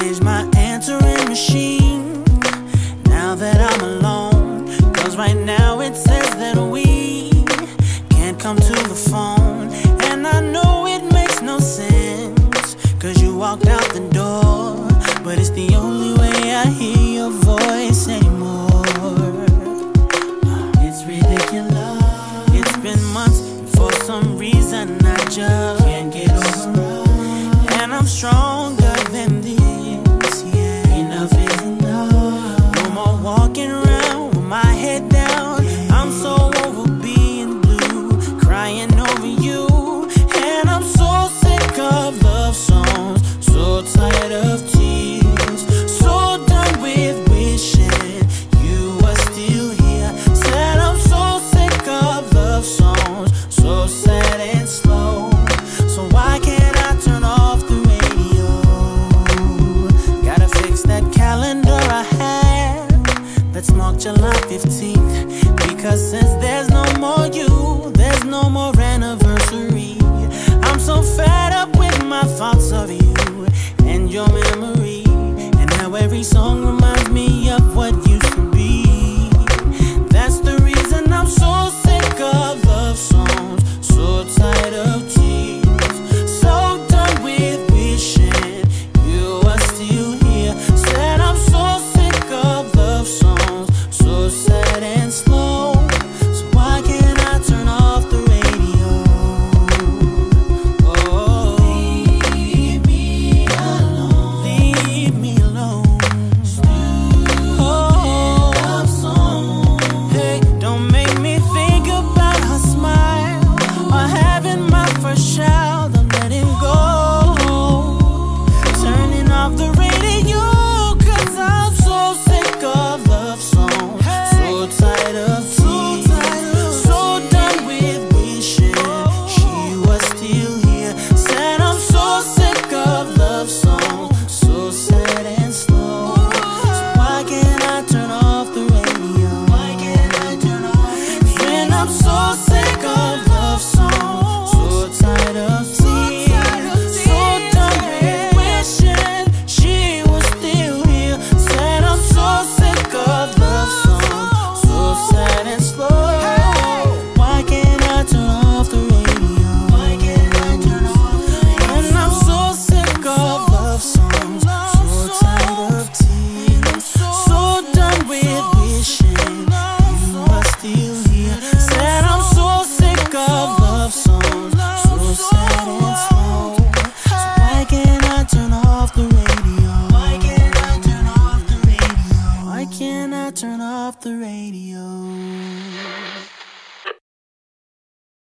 Change my answering machine now that I'm alone. Cause right now it says that we can't come to the phone. And I know it makes no sense. Cause you walked out the door, but it's the only way I hear. 15th. Because since can I turn off the radio?